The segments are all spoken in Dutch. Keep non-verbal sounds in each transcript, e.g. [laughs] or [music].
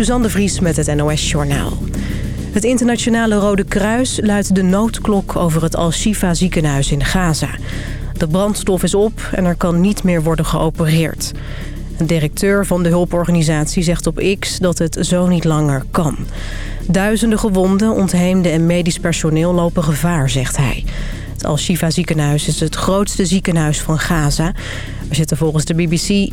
Suzanne de Vries met het NOS Journaal. Het internationale Rode Kruis luidt de noodklok over het Al-Shifa ziekenhuis in Gaza. De brandstof is op en er kan niet meer worden geopereerd. Een directeur van de hulporganisatie zegt op X dat het zo niet langer kan. Duizenden gewonden, ontheemden en medisch personeel lopen gevaar, zegt hij. Het Al-Shifa ziekenhuis is het grootste ziekenhuis van Gaza. Er zitten volgens de BBC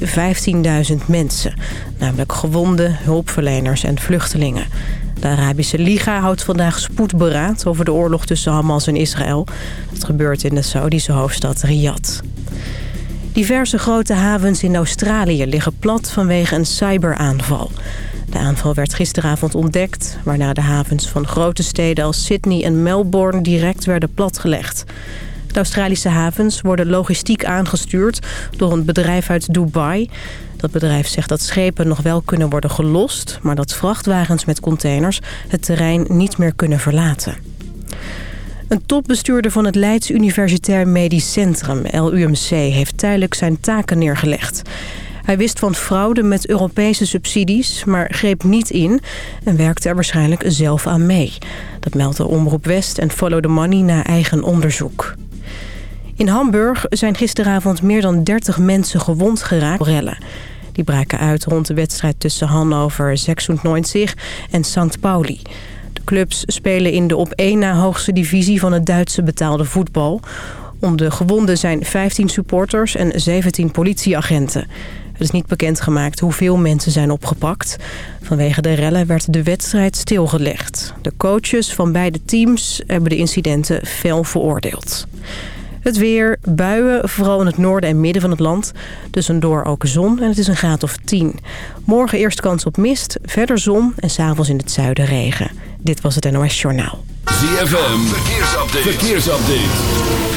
15.000 mensen. Namelijk gewonden, hulpverleners en vluchtelingen. De Arabische Liga houdt vandaag spoedberaad over de oorlog tussen Hamas en Israël. Dat gebeurt in de Saudische hoofdstad Riyadh. Diverse grote havens in Australië liggen plat vanwege een cyberaanval. De aanval werd gisteravond ontdekt... waarna de havens van grote steden als Sydney en Melbourne direct werden platgelegd. De Australische havens worden logistiek aangestuurd door een bedrijf uit Dubai. Dat bedrijf zegt dat schepen nog wel kunnen worden gelost... maar dat vrachtwagens met containers het terrein niet meer kunnen verlaten. Een topbestuurder van het Leids Universitair Medisch Centrum, LUMC... heeft tijdelijk zijn taken neergelegd. Hij wist van fraude met Europese subsidies, maar greep niet in... en werkte er waarschijnlijk zelf aan mee. Dat meldt de Omroep West en Follow the Money na eigen onderzoek. In Hamburg zijn gisteravond meer dan 30 mensen gewond geraakt rellen. Die braken uit rond de wedstrijd tussen Hannover 96 en St. Pauli. De clubs spelen in de op één na hoogste divisie van het Duitse betaalde voetbal. Om de gewonden zijn 15 supporters en 17 politieagenten. Het is niet bekendgemaakt hoeveel mensen zijn opgepakt. Vanwege de rellen werd de wedstrijd stilgelegd. De coaches van beide teams hebben de incidenten fel veroordeeld. Het weer, buien, vooral in het noorden en midden van het land. Tussendoor ook zon en het is een graad of 10. Morgen eerst kans op mist, verder zon en s'avonds in het zuiden regen. Dit was het NOS Journaal. ZFM, verkeersupdate. verkeersupdate.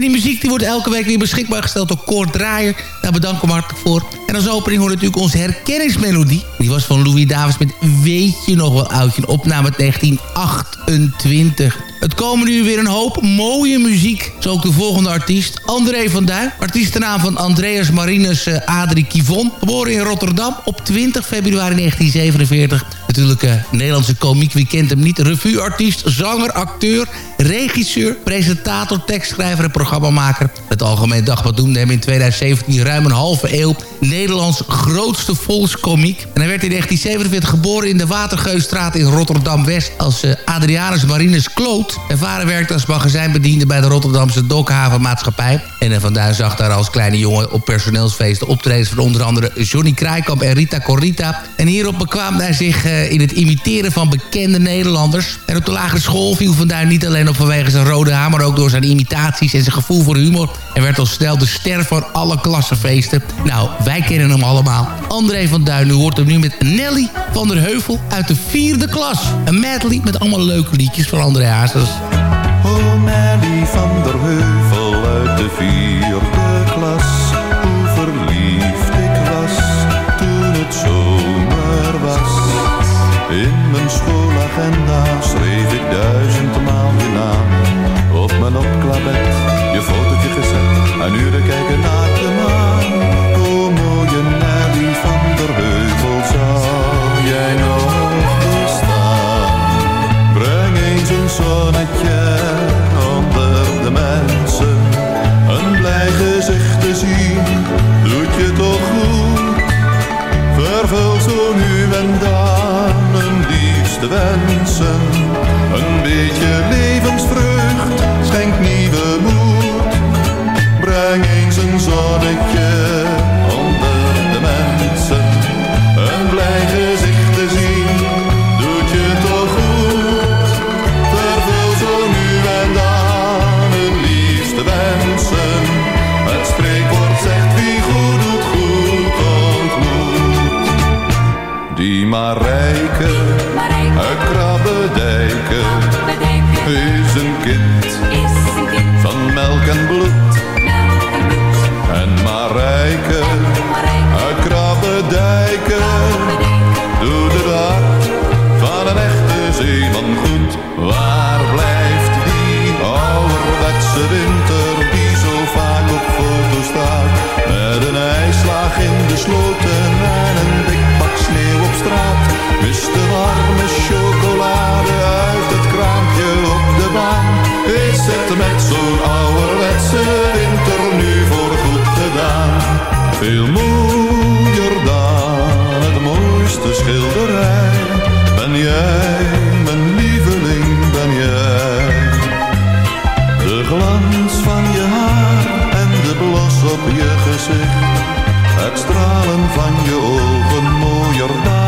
En die muziek die wordt elke week weer beschikbaar gesteld door Kort Draaier. Daar bedanken we hartelijk voor. En als opening hoort natuurlijk onze herkenningsmelodie. Die was van Louis Davis met Weet je nog wel oudje? Een opname uit 1928. Het komen nu weer een hoop mooie muziek. Zo ook de volgende artiest, André van Duin. Artiestennaam van Andreas Marinus uh, Adrie Kivon. Geboren in Rotterdam op 20 februari 1947. Natuurlijk uh, Nederlandse komiek, wie kent hem niet. Revueartiest, zanger, acteur, regisseur, presentator, tekstschrijver en programmamaker. Het Algemeen Dagblad noemde hem in 2017 ruim een halve eeuw Nederlands grootste volkskomiek. En hij werd in 1947 geboren in de Watergeusstraat in Rotterdam-West als uh, Adrianus Marinus Kloot. Zijn vader werkte als magazijnbediende bij de Rotterdamse Dokhavenmaatschappij. En Van Duin zag daar als kleine jongen op personeelsfeesten optredens van onder andere Johnny Krijkamp en Rita Corrita. En hierop bekwaamde hij zich uh, in het imiteren van bekende Nederlanders. En op de lagere school viel Van Duin niet alleen op vanwege zijn rode haar, maar ook door zijn imitaties en zijn gevoel voor humor. En werd al snel de ster van alle klassenfeesten. Nou, wij kennen hem allemaal. André van Duin, u hoort hem nu met Nelly van der Heuvel uit de vierde klas. Een medley met allemaal leuke liedjes van André Hazes. Oh, Nelly van der Heuvel uit de vierde klas. Hoe verliefd ik was toen het zomer was. In mijn schoolagenda schreef ik duizendmaal je naam. Op mijn opklapbed je fotootje gezet, u uren kijken naar de maan. O mooie die van der Heuvel, zou jij nog bestaan? Breng eens een zonnetje onder de mensen. Een blij gezicht te zien, doet je toch goed? Vervul zo nu en dan een liefste wensen Veel mooier dan het mooiste schilderij. Ben jij, mijn lieveling, ben jij. De glans van je haar en de blos op je gezicht. Het stralen van je ogen mooier dan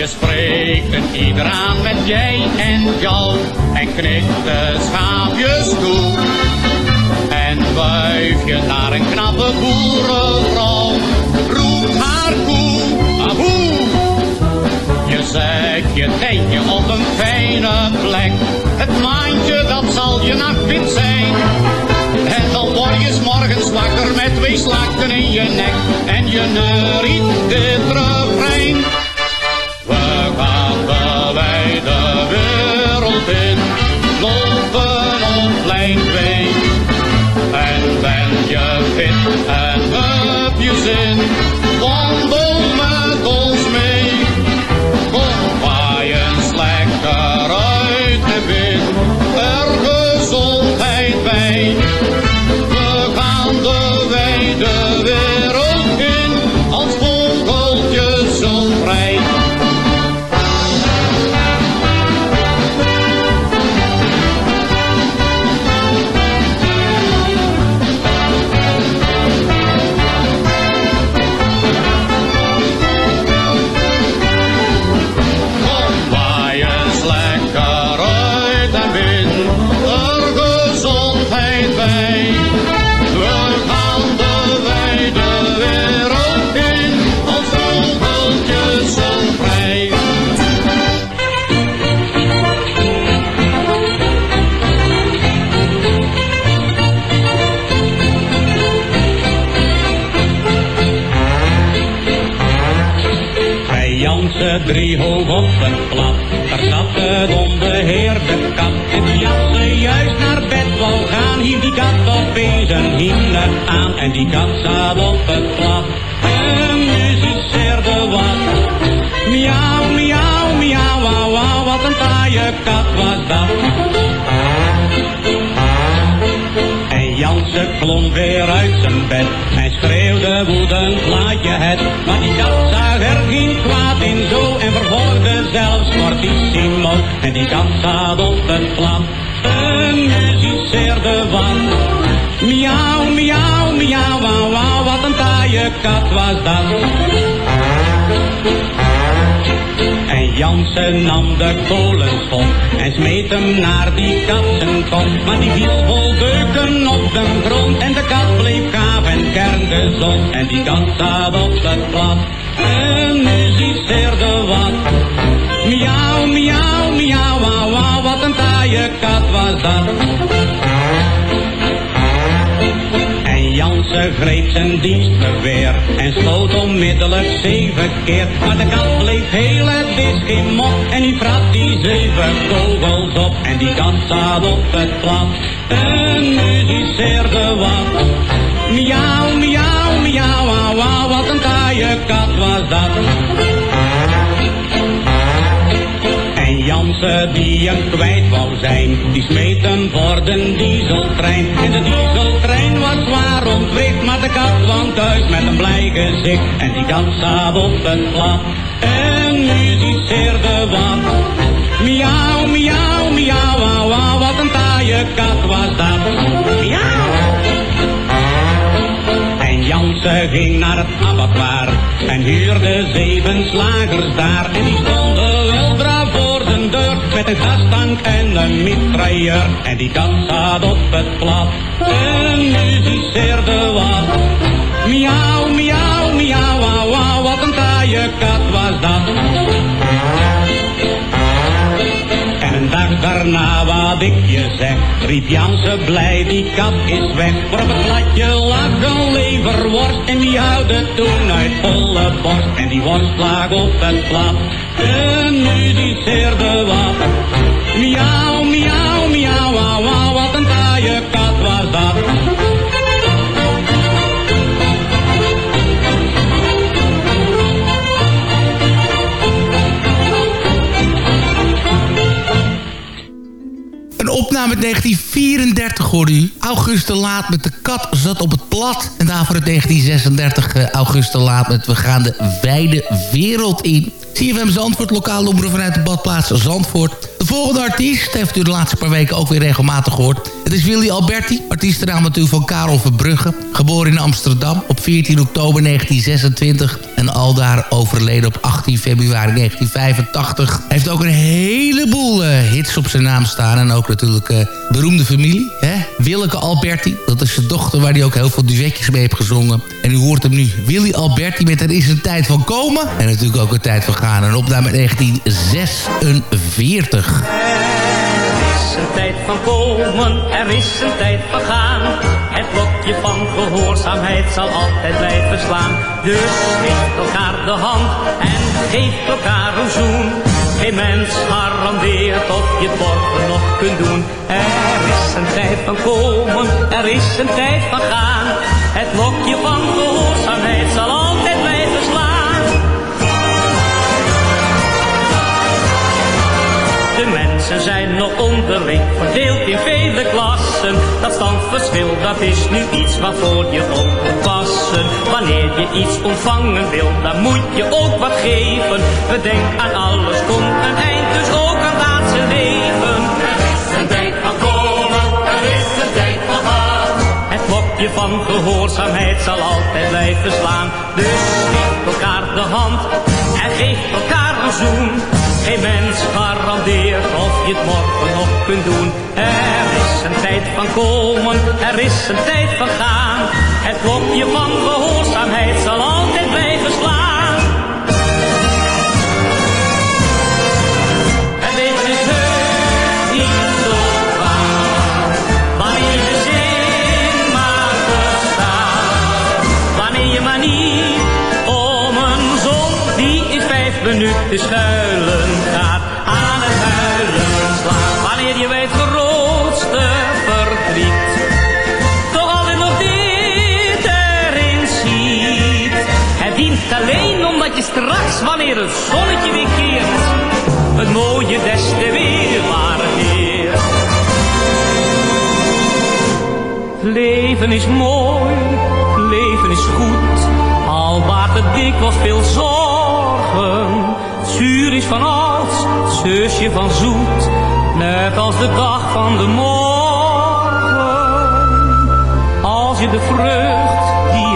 Je spreekt een ieder met jij en jou en knikt de schaapjes toe. En wuif je naar een knappe boerenvrouw, roept haar koe, ahoe. Je zet je tentje op een fijne plek, het maandje dat zal je nachtwit zijn. En dan word je morgens wakker met twee slakken in je nek en je neuriet dit refrein. We gaan de wijde wereld in, lopen op lijn 2. En ben je fit en heb je zin, wandel met ons mee. Kom waaiens lekker gezondheid bij. Janse driehoog op het plat, daar zat het onbeheerde kat. En toen Janse juist naar bed wou gaan, hief die kat opeens een hinder aan. En die kat zat op het plat en muziceerde wat. Miauw, miauw, miauw, wauw, wauw, wat een taaie kat was dat. Janse klom weer uit zijn bed en schreeuwde woedend laat je het. Maar die kat zag er geen kwaad in zo en vervolgde zelfs fortissimo. En die kat zat op het en muziceerde wat. Miauw, miauw, miauw, wauw, wauw, wat een taaie kat was dat. En Jansen nam de kolenschop en smeet hem naar die katsenkop. Maar die viel vol deuken op de grond en de kat bleef gaaf en kerngezond. En die kat zat op het plat en muziceerde wat. Miauw, miauw, miauw, wauw, kat was dat. En Jansen greep zijn dienstgeweer en schoot onmiddellijk zeven keer. Maar de kat bleef heel, het is geen mop. En nu praat die zeven kogels op en die kat zat op het plat. En muziceerde wat. Miauw, miauw, miauw, wauw, wat een taaie kat was dat. En Jansen die hem kwijt wou zijn, die smeet hem voor de dieseltrein. En de dieseltrein was zwaar ontwricht, maar de kat kwam thuis met een blij gezicht. En die zat op het plat en muziceerde wat. Miauw, miauw, miauw, wauw, wat een taaie kat was dat. Miauw. En Jansen ging naar het abattoir en huurde zeven slagers daar. En die stonden met een gastank en een mitrailleur. En die kat zat op het plat en muziceerde wat. Miauw, miauw, miauw, wauw, wauw, wat een taaie kat was dat. En een dag daarna, wat ik je zeg, riep Janse blij, die kat is weg. Voor op het platje lag een leverworst en die houden toen uit volle borst. En die worst lag op het plat muziceerde wat. Miauw, miauw, miauw, wauw, wauw, wat een taaie kat was dat. Opname uit 1934 hoorde u. Auguste Laat met de kat zat op het plat. En daarvoor het 1936 eh, Auguste Laat met We gaan de wijde wereld in. CFM Zandvoort, lokaal omroep vanuit de badplaats Zandvoort. De volgende artiest heeft u de laatste paar weken ook weer regelmatig gehoord. Het is Willy Alberti, artiestenaam natuurlijk van Karel Verbrugge. Geboren in Amsterdam op 14 oktober 1926 en aldaar overleden op 18 februari 1985. Hij heeft ook een heleboel eh, hits op zijn naam staan en ook natuurlijk eh, beroemde familie. Hè? Willeke Alberti, dat is zijn dochter waar hij ook heel veel duetjes mee heeft gezongen. En u hoort hem nu, Willy Alberti met Er is een tijd van komen en natuurlijk ook een tijd van gaan. Een opname 1946. Er is een tijd van komen, er is een tijd van gaan. Het klokje van gehoorzaamheid zal altijd blijven slaan. Dus geef elkaar de hand en geef elkaar een zoen. Geen mens garandeert of je het nog kunt doen. Er is een tijd van komen, er is een tijd van gaan. Het klokje van gehoorzaamheid zal altijd onderling verdeeld in vele klassen. Dat standverschil, dat is nu iets waarvoor je op moet passen. Wanneer je iets ontvangen wil, dan moet je ook wat geven. Bedenk aan alles, komt een eind, dus ook aan laatste leven. Er is een tijd van komen, er is een tijd van gaan. Het klokje van gehoorzaamheid zal altijd blijven slaan. Dus geef elkaar de hand en geef elkaar een zoen. Geen mens garandeert of je het morgen nog kunt doen. Er is een tijd van komen, er is een tijd van gaan. Het klokje van gehoorzaamheid zal altijd minuten schuilen gaat. Aan het huilen slaat. Wanneer je het grootste verdriet. Toch altijd nog dit erin ziet. Het dient alleen omdat je straks, wanneer het zonnetje weer keert. Het mooie des te weer waardeert. Leven is mooi, leven is goed, al baart het dikwijls veel zorgen. Zuur is van het zusje van zoet, net als de dag van de morgen. Als je de vrucht die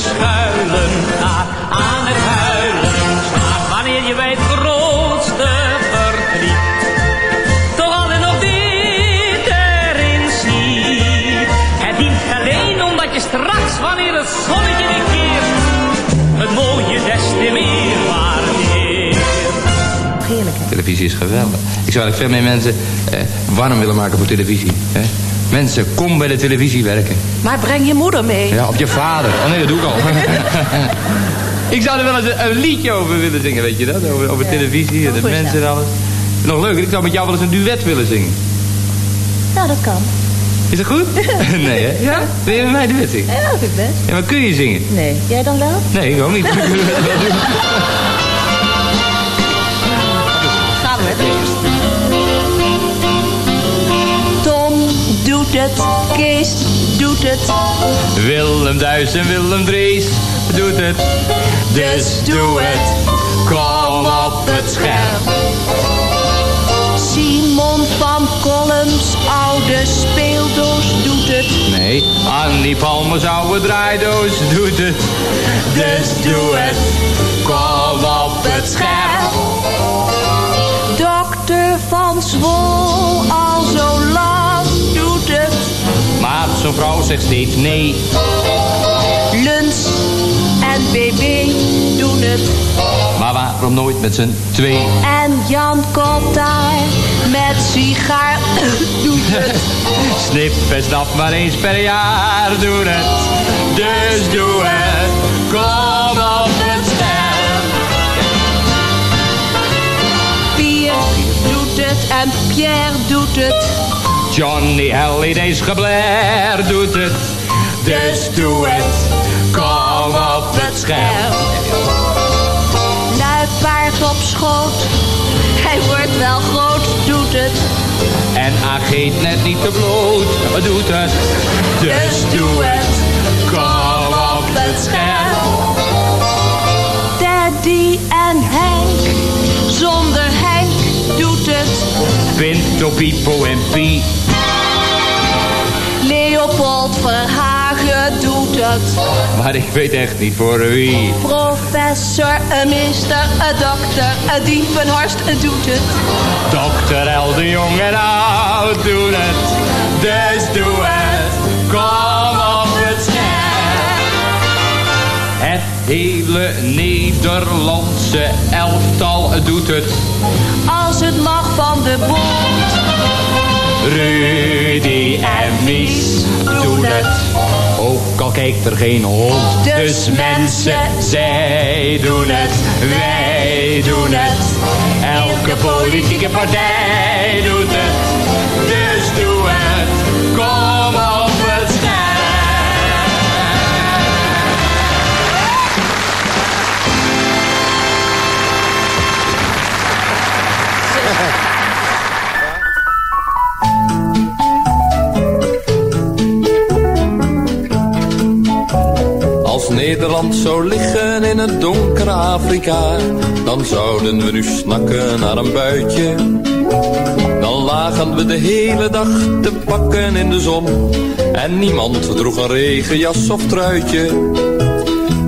schuilen. Ga aan het huilen staat wanneer je bij het grootste verdriet. Toch altijd nog dit erin ziet. Het dient alleen omdat je straks wanneer het zonnetje weer keert. Het mooie des te meer waardeert. Heerlijk. Televisie is geweldig. Ik zou eigenlijk veel meer mensen eh, warm willen maken voor televisie. Hè? Mensen, kom bij de televisie werken. Maar breng je moeder mee. Ja, op je vader. Oh nee, dat doe ik al. [laughs] ik zou er wel eens een, een liedje over willen zingen, weet je dat? Over, over televisie en de mensen en alles. Nog leuk, ik zou met jou wel eens een duet willen zingen. Nou, dat kan. Is dat goed? [laughs] [laughs] nee, hè? Ja? Wil je met mij duet zingen? Ja, dat vind ik best. Ja, maar kun je zingen? Nee. Jij dan wel? Nee, ik ook niet. Gaan we. Tom doet het. Kees doet het. Willem Duis en Willem Drees doet het. Dus doe het. Kom op het scherm. Simon van Columns oude speeldoos doet het. Nee, Annie Palmer oude draaidoos doet het. Dus doe het. Kom op het scherm. Zegt steeds nee. Luns en BB doen het. Maar waarom nooit met z'n twee? En Jan Kottaar met sigaar [coughs] doet het. Snip en snap maar eens per jaar doen het. Dus doe het. Kom op het scherm. Pierre doet het en Pierre doet het. Johnny Halliday's gebler doet het. Dus doe het. Kom op het scherm. Luipaard op schoot. Hij wordt wel groot, doet het. En Ageet net niet te bloot doet het. Dus doe het. Kom op het scherm. Teddy en Henk. Zonder Henk doet het. Pinto, Pipo en Pie. Verhagen doet het. Maar ik weet echt niet voor wie. Professor, een mister, een dokter, een dievenhorst doet het. Dokter El de Jong en oud doen het. Dus doe het. Kom op het scherm. Het hele Nederlandse elftal doet het. Als het mag van de bond. Rudy en Mies doen het. Ook al kijkt er geen hond. Dus Dus mensen, zij doen het. Wij doen het. Elke politieke partij doet het. Zou liggen in het donkere Afrika, dan zouden we nu snakken naar een buitje. Dan lagen we de hele dag te pakken in de zon, en niemand droeg een regenjas of truitje.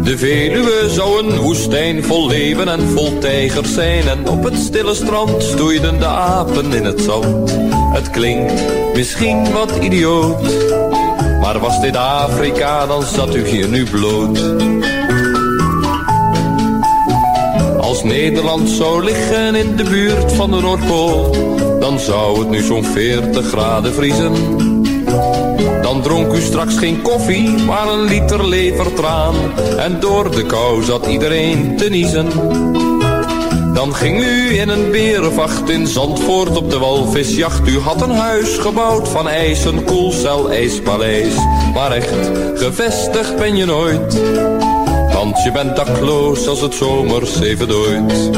De Veluwe zou een woestijn vol leeuwen en vol tijgers zijn, en op het stille strand stoeiden de apen in het zand. Het klinkt misschien wat idioot. Maar was dit Afrika, dan zat u hier nu bloot. Nederland zou liggen in de buurt van de Noordpool, dan zou het nu zo'n 40 graden vriezen. Dan dronk u straks geen koffie, maar een liter levertraan. En door de kou zat iedereen te niezen. Dan ging u in een berenvacht in Zandvoort op de walvisjacht. U had een huis gebouwd van ijs, een koelcel, ijspaleis. Maar echt, gevestigd ben je nooit. Want je bent dakloos als het zomers even dooit.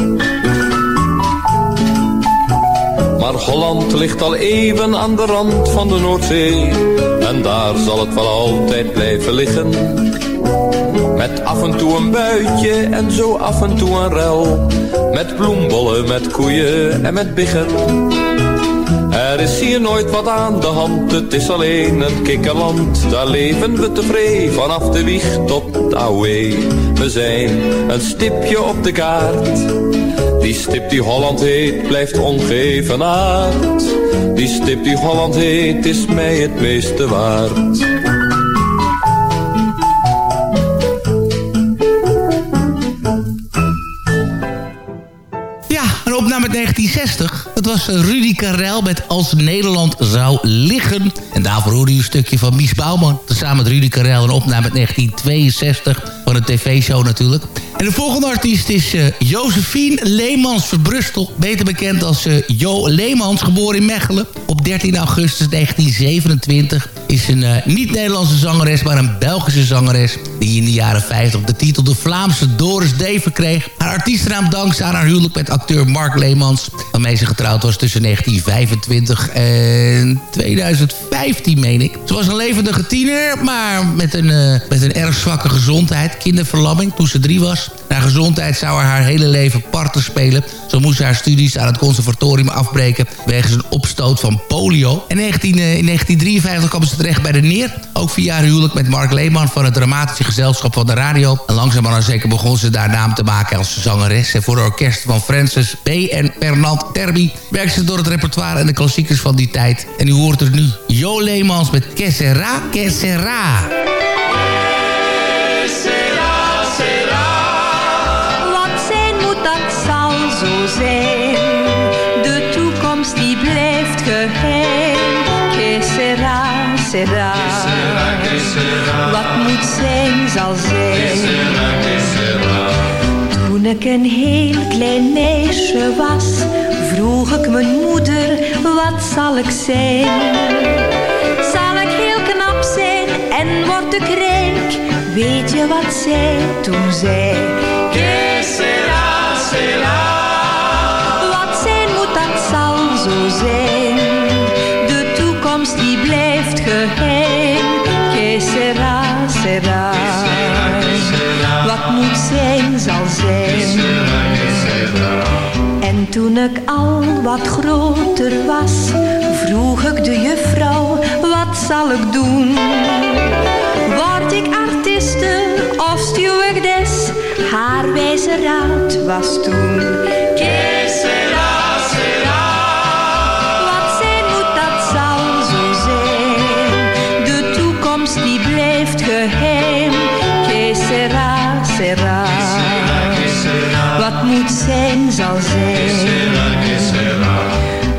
Maar Holland ligt al even aan de rand van de Noordzee. En daar zal het wel altijd blijven liggen. Met af en toe een buitje en zo af en toe een rel. Met bloembollen, met koeien en met biggen. Is hier nooit wat aan de hand, het is alleen een kikkerland. Daar leven we tevreden vanaf de wieg tot de ouwe. We zijn een stipje op de kaart. Die stip die Holland heet, blijft ongevenaard. Die stip die Holland heet, is mij het meeste waard. Dat was Rudy Karel met Als Nederland zou liggen. En daarvoor hoorde u een stukje van Mies Bouwman. Samen met Rudy Karel, een opname uit 1962 van een tv-show natuurlijk. En de volgende artiest is uh, Josephine Leemans Verbrustel. Beter bekend als uh, Jo Leemans, geboren in Mechelen. Op 13 augustus 1927 is een uh, niet-Nederlandse zangeres, maar een Belgische zangeres... die in de jaren 50 de titel de Vlaamse Doris D verkreeg. Haar artiestennaam dankzij aan haar huwelijk met acteur Mark Leemans... waarmee ze getrouwd was tussen 1925 en 2015, meen ik. Ze was een levendige tiener, maar met een, uh, met een erg zwakke gezondheid. Kinderverlamming toen ze drie was. Naar gezondheid zou haar hele leven parten spelen. Zo moest ze haar studies aan het conservatorium afbreken... wegens een opstoot van polio. En 19, uh, in 1953 kwam ze terecht bij de Neer. Ook via haar huwelijk met Mark Leeman van het dramatische gezelschap van de radio. En langzaam maar zeker begon ze daar naam te maken als zangeres. En voor de orkest van Francis B. en Bernard Terby... werkte ze door het repertoire en de klassiekers van die tijd. En u hoort er nu Jo Leemans met Que sera, Wat moet zijn, zal zijn. Toen ik een heel klein meisje was, vroeg ik mijn moeder, wat zal ik zijn? Zal ik heel knap zijn en word ik rijk? Weet je wat zij toen zei? Toen ik al wat groter was, vroeg ik de juffrouw, wat zal ik doen? Word ik artiste of stewardess? Haar wijze raad was toen. Zijn.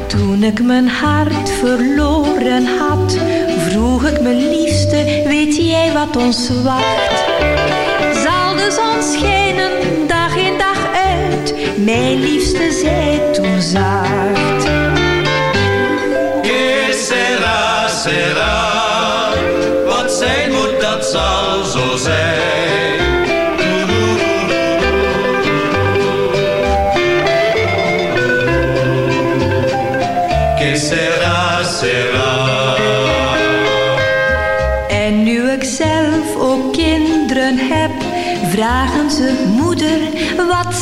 Toen ik mijn hart verloren had, vroeg ik mijn liefste, weet jij wat ons wacht? Zal de zon schijnen, dag in dag uit, mijn liefste zei toen zacht. Que sera, sera zijn moet, dat zal zo zijn.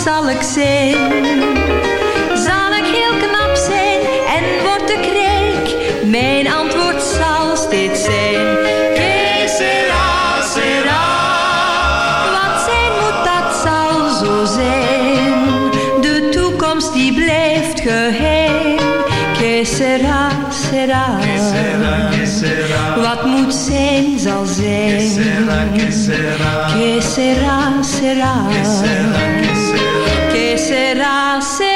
Zal ik zijn? Zal ik heel knap zijn en word ik rijk? Mijn antwoord zal steeds zijn. die blijft geheim. Que sera, sera. Wat moet zijn, zal zijn. Que sera, sera. Que sera, sera. Meisje,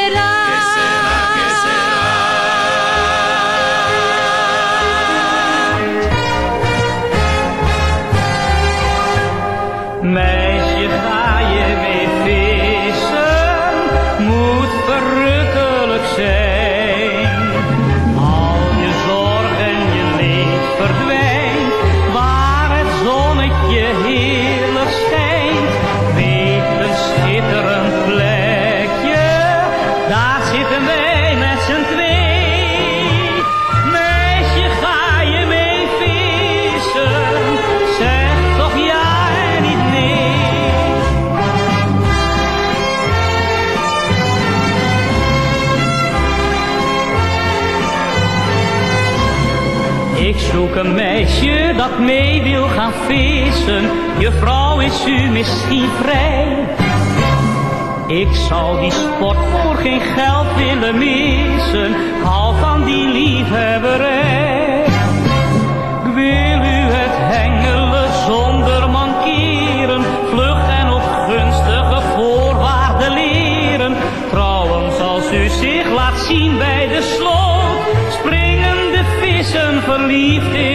dat mee wil gaan vissen. Je vrouw is u misschien vrij. Ik zal die sport voor geen geld willen missen. Ik hou van die liefhebberij. Ik wil u het hengelen zonder mankeren. Vlug en op gunstige voorwaarden leren. Trouwens als u zich laat zien bij de sloot. Springen de vissen verliefd in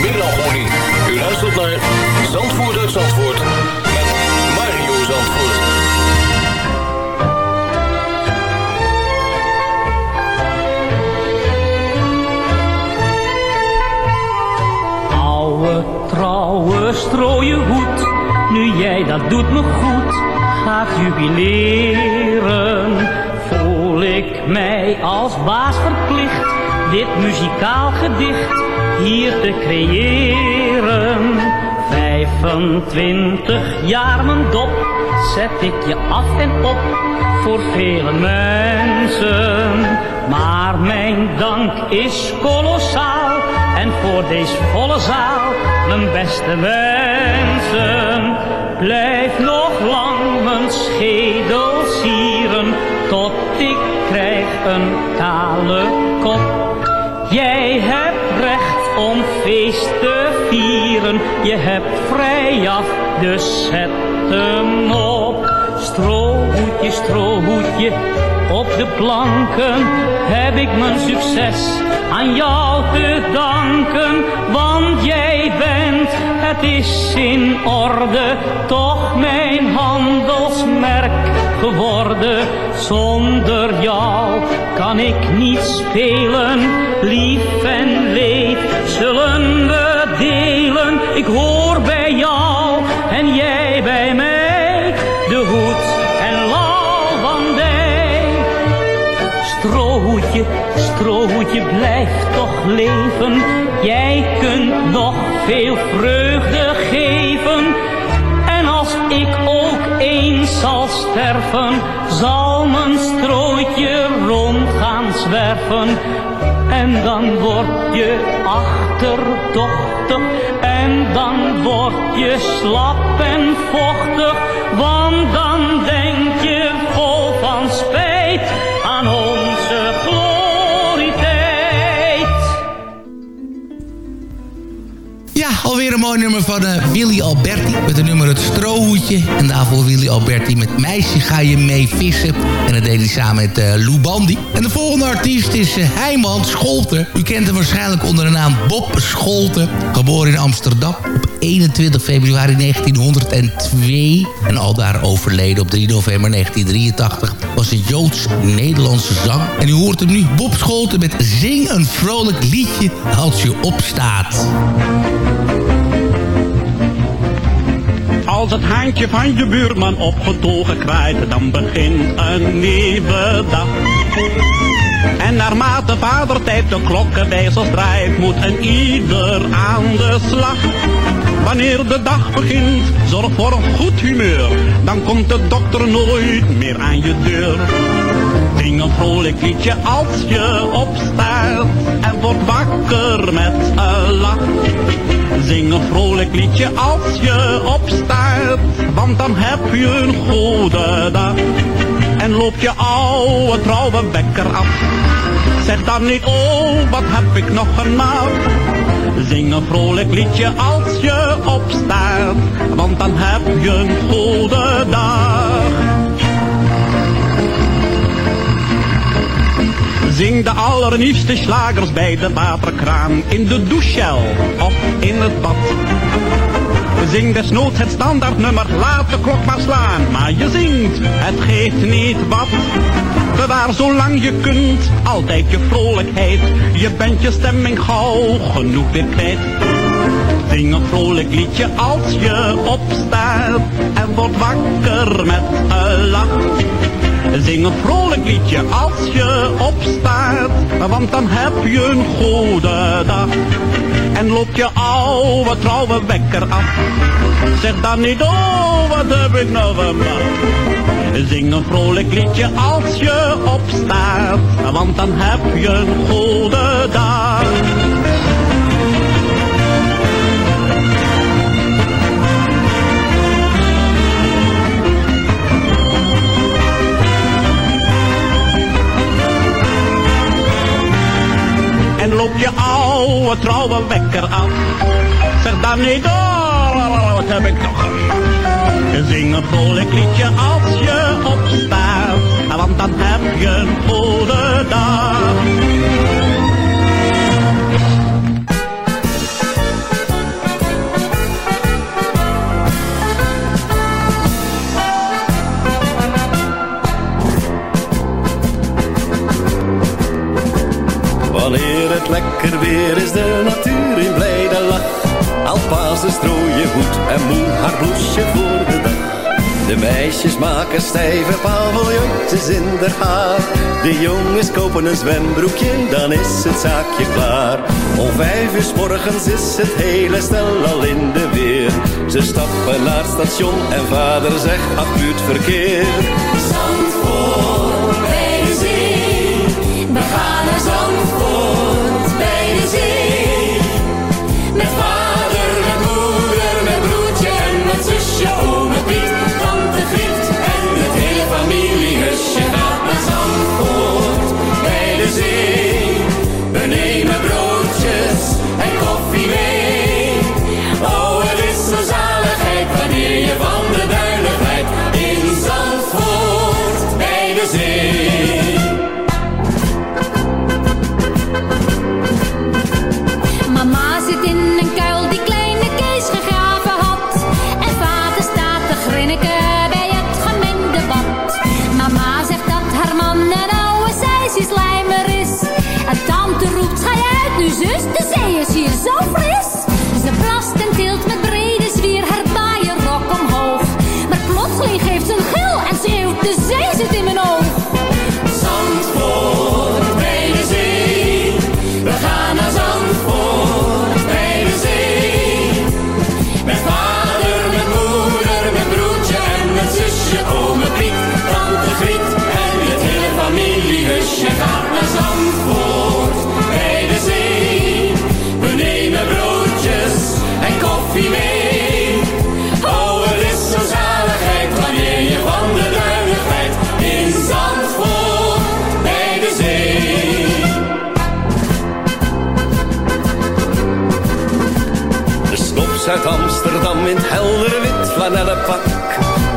melancholie. U luistert naar Zandvoort uit Zandvoort met Mario Zandvoort. Oude, trouwe, strooien hoed, nu jij dat doet me goed, gaat jubileren. Voel ik mij als baas verplicht, dit muzikaal gedicht hier te creëren. 25 jaar mijn dop, zet ik je af en op voor vele mensen. Maar mijn dank is kolossaal en voor deze volle zaal mijn beste wensen. Blijf nog lang mijn schedel sieren tot ik krijg een vrij af, dus zet hem op. Strohoedje, strohoedje, op de planken heb ik mijn succes aan jou te danken. Want jij bent, het is in orde, toch mijn handelsmerk geworden. Zonder jou kan ik niet spelen, lief en leed zullen we delen. Ik hoor Strohoedje, strohoedje, blijf toch leven. Jij kunt nog veel vreugde geven. En als ik ook eens zal sterven, zal mijn strootje rond gaan zwerven. En dan word je achterdochtig en dan word je slap en vochtig. Want alweer een mooi nummer van eh, Willy Alberti. Met de nummer Het Strohoedje. En daarvoor Willy Alberti met Meisje ga je mee vissen. En dat deed hij samen met eh Lou Bandy. En de volgende artiest is Heiman Scholten. U kent hem waarschijnlijk onder de naam Bob Scholten. Geboren in Amsterdam op 21 februari 1902. En al daar overleden op 3 november 1983. Was een Joods-Nederlandse zang. En u hoort hem nu Bob Scholten met Zing een vrolijk liedje als je opstaat. Als het handje van je buurman opgetogen kraait, dan begint een nieuwe dag. En naarmate vader tijd de klokkenwijzers draait, moet een ieder aan de slag. Wanneer de dag begint, zorg voor een goed humeur. Dan komt de dokter nooit meer aan je deur. Zing een vrolijk liedje als je opstaat en wordt wakker met een lach. Zing een vrolijk liedje als je opstaat, want dan heb je een goede dag. En loop je oude trouwe wekker af. Zeg dan niet, oh, wat heb ik nog een maat. Zing een vrolijk liedje als je opstaat, want dan heb je een goede dag. Zing de allernieuwste slagers bij de waterkraan, in de douchel of in het bad. Zing desnoods het standaardnummer, laat de klok maar slaan. Maar je zingt, het geeft niet wat. Bewaar zolang je kunt, altijd je vrolijkheid. Je bent je stemming gauw genoeg weer kwijt. Zing een vrolijk liedje als je opstaat en wordt wakker met een lach. Zing een vrolijk liedje als je opstaat, want dan heb je een goede dag. En loopt je oude trouwe wekker af. Zeg dan niet, oh wat heb ik een man. Zing een vrolijk liedje als je opstaat, want dan heb je een goede dag. Zeg een zwembroekje, dan is het zaakje klaar. Om vijf uur s morgens is het hele stel al in de weer. Ze stappen naar het station en vader zegt, acuut verkeer. Zandvoort de zee. We gaan naar Zandvoort bij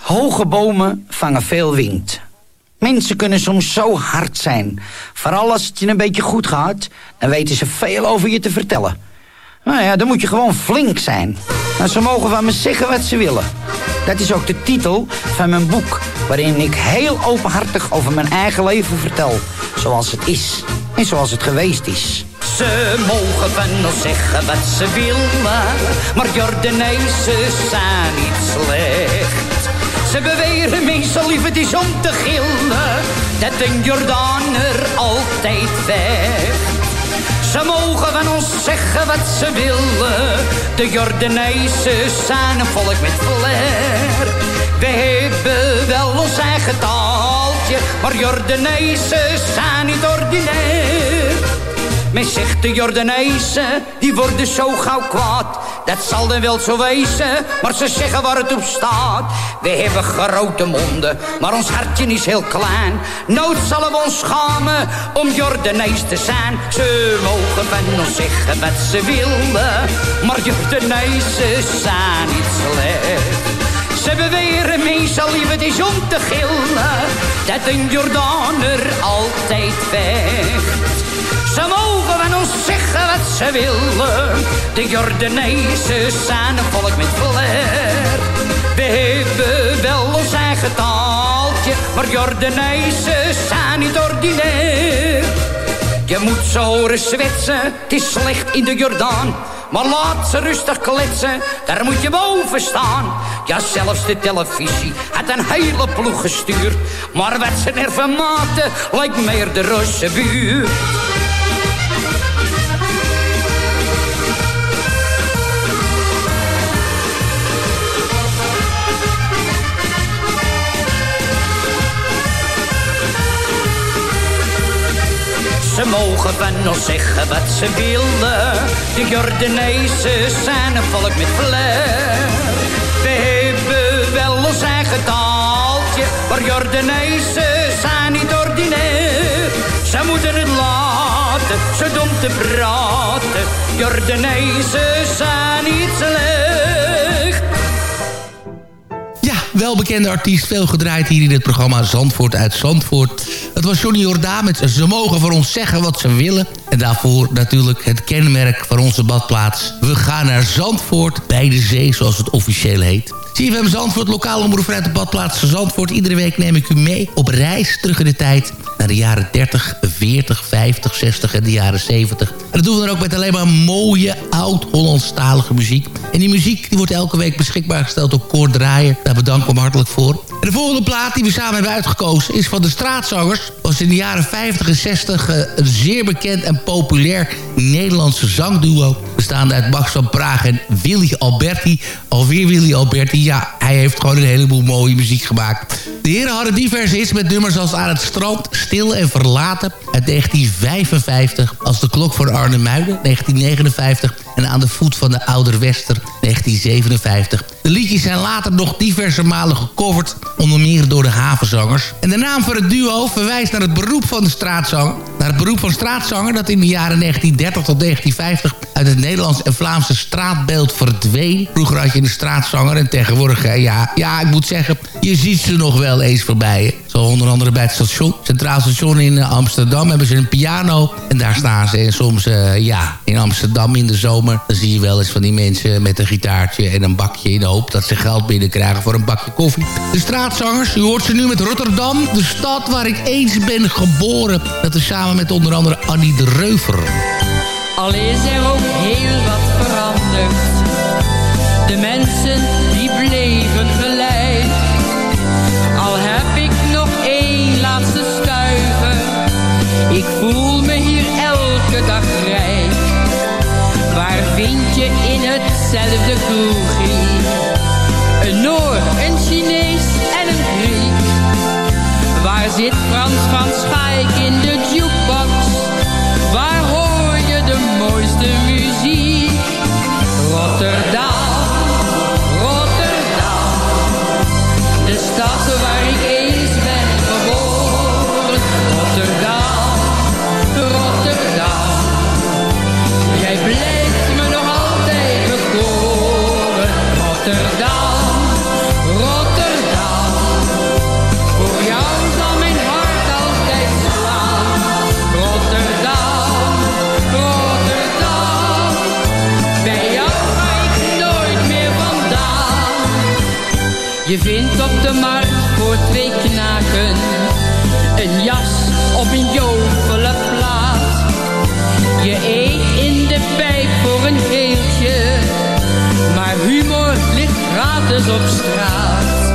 hoge bomen vangen veel wind. Mensen kunnen soms zo hard zijn. Vooral als het je een beetje goed gaat, dan weten ze veel over je te vertellen. Nou ja, dan moet je gewoon flink zijn. En ze mogen van me zeggen wat ze willen. Dat is ook de titel van mijn boek, waarin ik heel openhartig over mijn eigen leven vertel. Zoals het is en zoals het geweest is. Ze mogen van ons zeggen wat ze willen, maar Jordanezen zijn niet slecht. Ze beweren meestal het is om te gillen, dat een Jordaner altijd vecht. Ze mogen van ons zeggen wat ze willen, de Jordanezen zijn een volk met flair. We hebben wel ons eigen taaltje, maar Jordanezen zijn niet ordinair. Men zegt de Jordanezen, die worden zo gauw kwaad. Dat zal dan wel zo wezen, maar ze zeggen waar het op staat. We hebben grote monden, maar ons hartje is heel klein. Nooit zullen we ons schamen om Jordanees te zijn. Ze mogen van ons zeggen wat ze willen, maar Jordanezen zijn niet slecht. Ze beweren meestal lief is om te gillen, dat een Jordaner altijd vecht. Zeggen wat ze willen. De Jordanezen zijn een volk met flair. We hebben wel ons eigen taaltje, maar Jordanezen zijn niet ordinair. Je moet ze horen zwetsen, het is slecht in de Jordaan. Maar laat ze rustig kletsen, daar moet je boven staan. Ja, zelfs de televisie had een hele ploeg gestuurd. Maar wat ze ervan maakten, lijkt meer de Russe buurt. Ze mogen van ons zeggen wat ze willen. De Jordanezen zijn een volk met flair. We hebben wel ons eigen taaltje, maar Jordanezen zijn niet ordinair. Ze moeten het laten, zo dom te praten. Jordanezen zijn niet slecht. Welbekende artiest, veel gedraaid hier in het programma Zandvoort uit Zandvoort. Het was Johnny Jordaan met Ze mogen voor ons zeggen wat ze willen. En daarvoor natuurlijk het kenmerk van onze badplaats. We gaan naar Zandvoort bij de zee, zoals het officieel heet. CFM Zandvoort, lokaal omroep vanuit de badplaats Zandvoort. Iedere week neem ik u mee op reis terug in de tijd... naar de jaren 30, 40, 50, 60 en de jaren 70. En dat doen we dan ook met alleen maar mooie, oud-Hollandstalige muziek. En die muziek die wordt elke week beschikbaar gesteld door Koord Draaier. Daar bedank ik hem hartelijk voor. En de volgende plaat die we samen hebben uitgekozen is van de Straatzangers. Was in de jaren 50 en 60 uh, een zeer bekend en populair Nederlandse zangduo. Bestaande uit Max van Praag en Willy Alberti. Alweer Willy Alberti. Ja, hij heeft gewoon een heleboel mooie muziek gemaakt. De heren hadden diverse hits met nummers als Aan het strand, Stil en Verlaten uit 1955. Als de klok voor Arne Muiden, 1959. En Aan de voet van de Ouder Wester, 1957. De liedjes zijn later nog diverse malen gecoverd. Onder meer door de havenzangers. En de naam van het duo verwijst naar het beroep van de straatzanger. Naar het beroep van straatzanger dat in de jaren 1930 tot 1950 uit het Nederlands en Vlaamse straatbeeld verdween. Vroeger had je een straatzanger en tegenwoordig, ja, ja, ik moet zeggen, je ziet ze nog wel eens voorbij. Zo onder andere bij het station, Centraal Station in eh, Amsterdam hebben ze een piano. En daar staan ze. En soms, uh, ja, in Amsterdam in de zomer, dan zie je wel eens van die mensen met een gitaartje en een bakje in de hoop dat ze geld binnenkrijgen voor een bakje koffie. De straatzangers, u hoort ze nu met Rotterdam, de stad waar ik eens ben geboren. Dat is samen met onder andere Annie de Reuver. Al is er ook heel wat veranderd. De mensen zit Frans van Schaik in de jukebox? Op een jovele plaat. Je eet in de pijp voor een heeltje, maar humor ligt gratis op straat.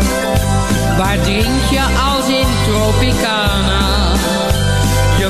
Waar drink je als in Tropicana? Je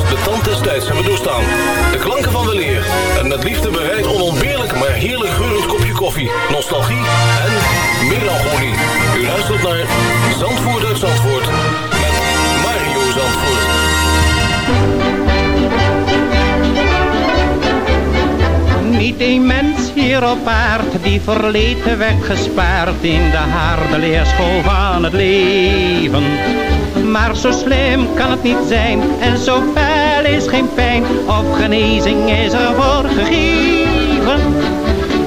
de tand des tijds hebben doorstaan. De klanken van weleer en met liefde bereid onontbeerlijk maar heerlijk geurend kopje koffie, nostalgie en melancholie. U luistert naar Zandvoort uit Zandvoort met Mario Zandvoort. Niet een mens hier op aard die verleden werd gespaard in de harde leerschool van het leven. Maar zo slim kan het niet zijn en zo fel is geen pijn of genezing is er voor gegeven.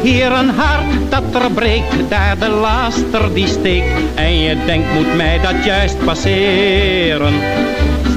Hier een hart dat er breekt, daar de laster die steekt. En je denkt moet mij dat juist passeren.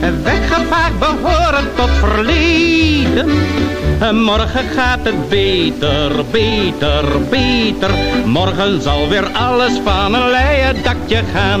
Weggevaagd behoren tot verleden. Morgen gaat het beter, beter, beter. Morgen zal weer alles van een leien dakje gaan.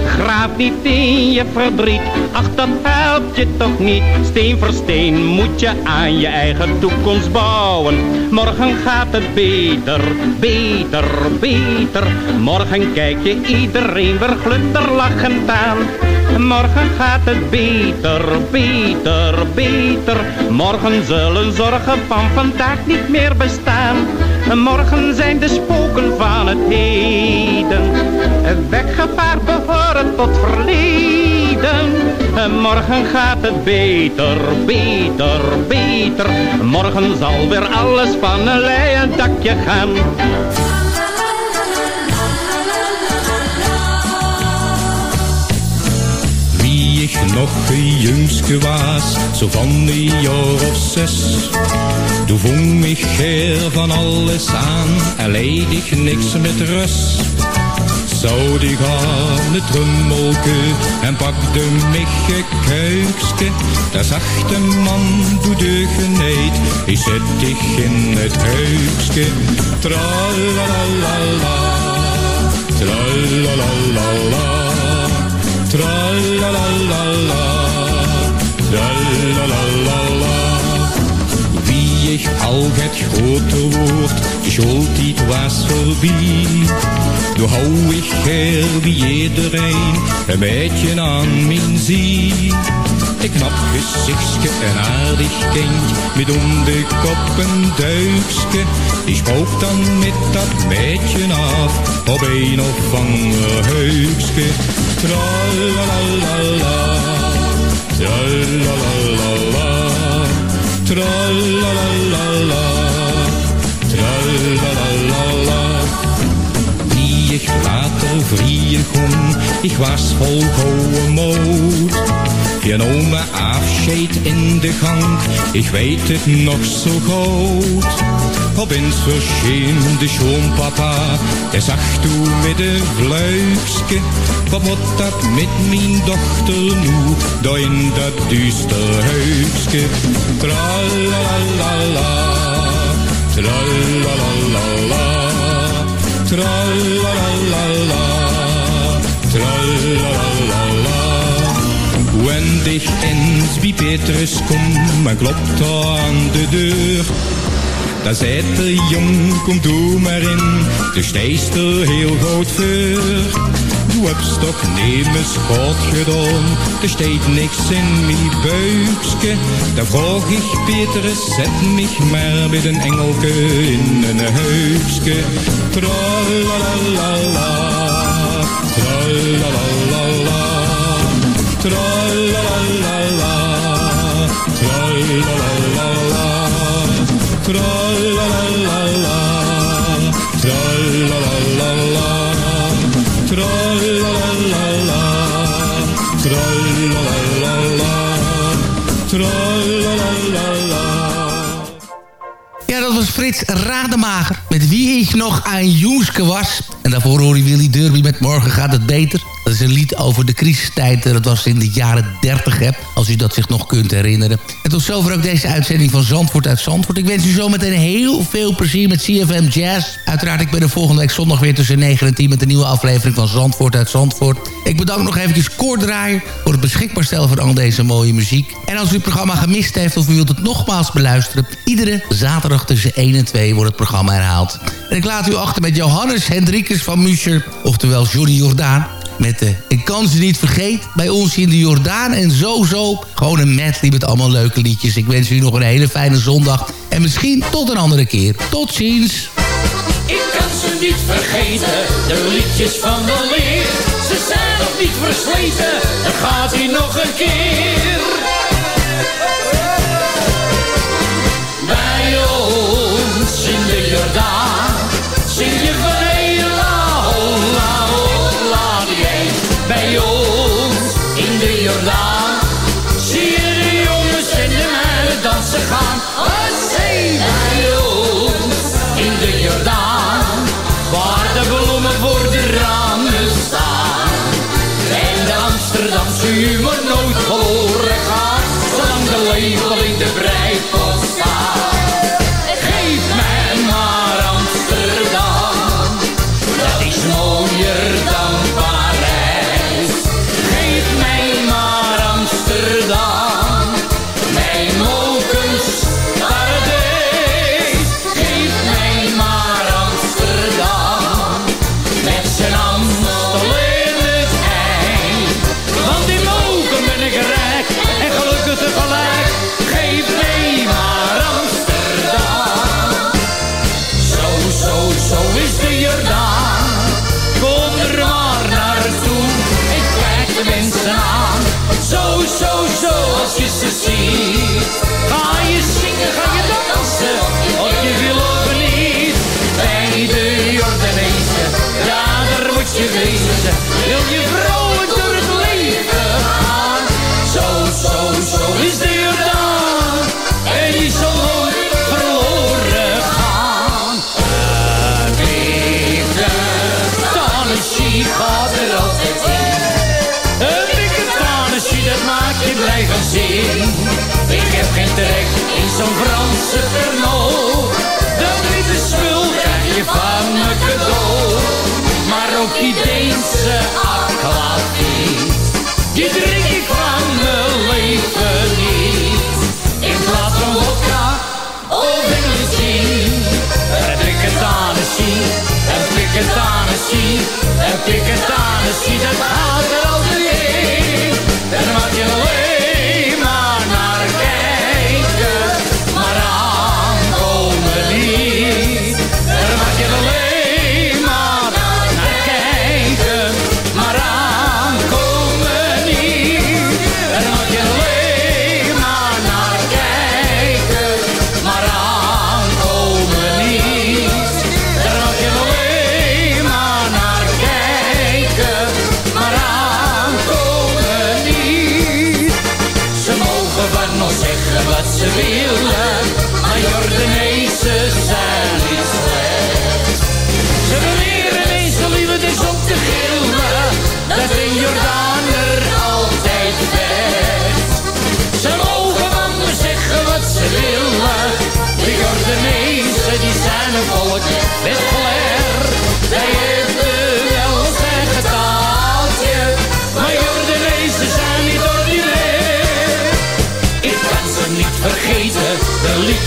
Graaf niet in je verdriet, ach dat helpt je toch niet. Steen voor steen moet je aan je eigen toekomst bouwen. Morgen gaat het beter, beter, beter. Morgen kijk je iedereen weer glutterlachend aan. Morgen gaat het beter, beter, beter. Morgen zullen zorgen van vandaag niet meer bestaan. Morgen zijn de spoken van het heden. Weggevaard behoren tot verleden. Morgen gaat het beter, beter, beter. Morgen zal weer alles van een leien dakje gaan. Ich noch ein jüngske was, so van een jaar of zes. Du vong mich her van alles aan, en leid ik niks met rust. Zou die gaan het rummelke en pakte een kuikske. Daar zag de man, doe de geneid, ik zet dich in het huikske. Tralalala, tralalala. Tralalala, tralalala. Wie ich auch het groter wordt, schuld dit was voorbij. Nu hou ik her wie iedereen, een beetje aan mijn zie. Een knap gezichtje, een aardig kind, met om de kop een duikske. Die spook dan met dat meidje af, op een of ander heukske. Tralalala, tralalala, tralalala, tralalala. Wie ik later ik was vol gouden moed. Je nam me afscheid in de gang, ik weet het nog zo goed. Opeens verscheen de schoonpapa, hij zag toen met een vluikske. Wat moet dat met mijn dochter nu, daar in dat duister huisje? Tralalala, tralalala, Tra-la-la-la-la. Tra-la-la-la-la. When dit wie Petrus komt, maar klopt aan de deur. Dan zei de jong, kom doe maar in, de stijst er heel goed voor. Du hebt toch nemen schot gedaan, er steekt niks in mijn buikske. Dan vroeg ik Petrus, zet mich maar met een engelke in een huisje. Tralalala, tralalala, tralalala, tralalala. Tra-la-la-la-la, Rademager. Met wie ik nog aan Joenske was. En daarvoor hoor je Willy Derby met Morgen gaat het beter. Dat is een lied over de crisistijd. Dat was in de jaren 30, hè, als u dat zich nog kunt herinneren. En tot zover ook deze uitzending van Zandvoort uit Zandvoort. Ik wens u zometeen heel veel plezier met CFM Jazz. Uiteraard, ik ben er volgende week zondag weer tussen 9 en 10... met een nieuwe aflevering van Zandvoort uit Zandvoort. Ik bedank nog eventjes Koordraaier... voor het beschikbaar stellen van al deze mooie muziek. En als u het programma gemist heeft of u wilt het nogmaals beluisteren... iedere zaterdag tussen 1 en 2 wordt het programma herhaald. En ik laat u achter met Johannes Hendrikus van Muscher... oftewel Johnny Jordaan met de Ik kan ze niet vergeten bij ons in de Jordaan en zo zo. Gewoon een medley met allemaal leuke liedjes. Ik wens u nog een hele fijne zondag. En misschien tot een andere keer. Tot ziens. Ik kan ze niet vergeten, de liedjes van de leer. Ze zijn nog niet versleten, dan gaat hij nog een keer. Het aan de zien, heb ik het aan de zien, dat gaat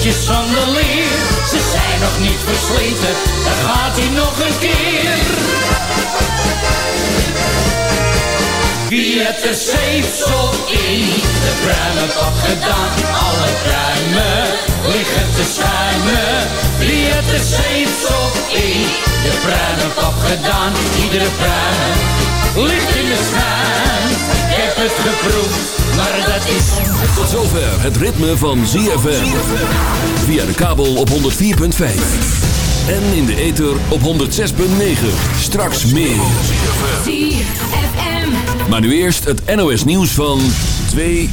liedjes van de. Ze zijn nog niet versleten, dan gaat hij nog een keer. Wie heeft er zeepsel in de pruimenpap gedaan? Alle pruimen liggen te schuimen. Wie heeft er zeepsel in de pruimenpap gedaan? Iedere pruim ligt in de schuim. Ik heb het geproefd, maar dat is... Tot zover het ritme van ZFM. Via de kabel op 104.5. En in de ether op 106.9. Straks meer. Maar nu eerst het NOS nieuws van 2